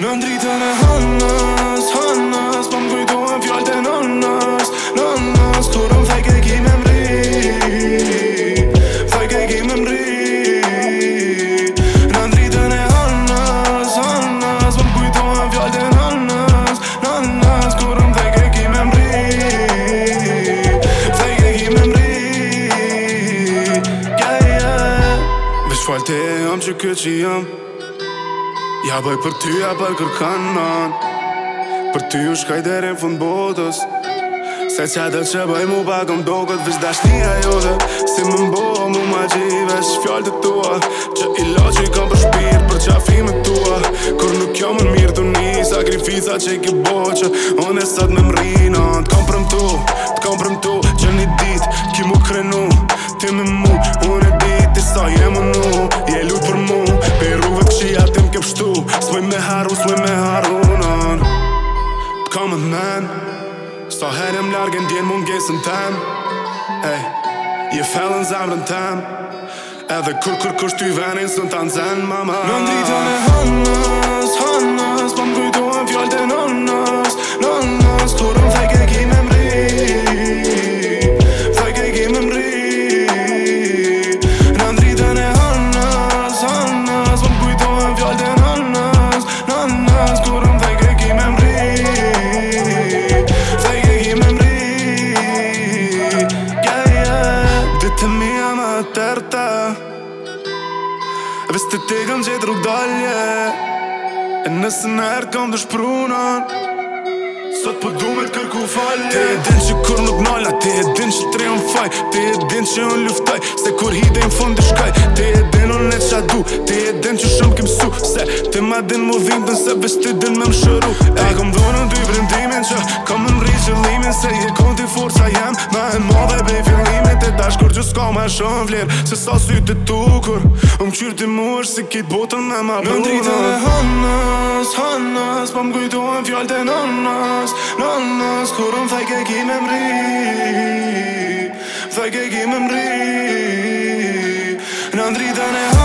Në ndritën e hënës, hënës po Më më kujtojnë fjallët nënës, nënës Kurëm fejke ki me mri Fejke ki me mri Në ndritën e hënës, hënës po Më më kujtojnë nënës, nënës Kurëm fejke ki me mri Fejke ki me mri Yeah, yeah Vesh fjallët e që këtë që jam Ja bëj për ty, ja për kërkan man Për ty u shkaj dhe rinë fund botës Se qa dhe që bëj mu bagëm do këtë vizda shtira dhe Si më mbo mu ma gjive që të tua Që i loqë i kam për shpirë për qafime tua Kur nuk jo më në mirë të një sakrifica që i ki bo që unë e sot me më rinë Të kam për më tu, të kam për më tu Që një ditë ki mu krenu, ti me më Sa herë e më largë e ndjenë mund gjesën tëmë Ej, je fellën zabërën tëmë Edhe kur, kur, kur shtu i venin së në të nëzën, mama Nëndritën e hënëma Më të rrëta Visë të tekëm gjithë rrugë dalje E nësë në herë kam të shprunën Sot po du me të kërku falje Te e din që kur nuk nalë Te e din që tre unë fajn Te e din që unë luftoj Se kur hide im fund të shkaj Te e din unë ne qadu Te e din që shumë kem su Se te ma din mu vindën Se visë ti din me më shëru E kom dhu në dy vrendimin që Kam nënri qëllimin Se je konti t'i furë sa jem Ma e modhe bej fillimin e dash kur gjus ka ma shumë vler Se sa sy të tukur U më qyrë të mush Si kitë botën me ma Në dritën e hënës, hënës Pa po më gujtuën fjallë të nënës, nënës Kur më thaj ke ki me mri Thaj ke ki me mri Në dritën e hënës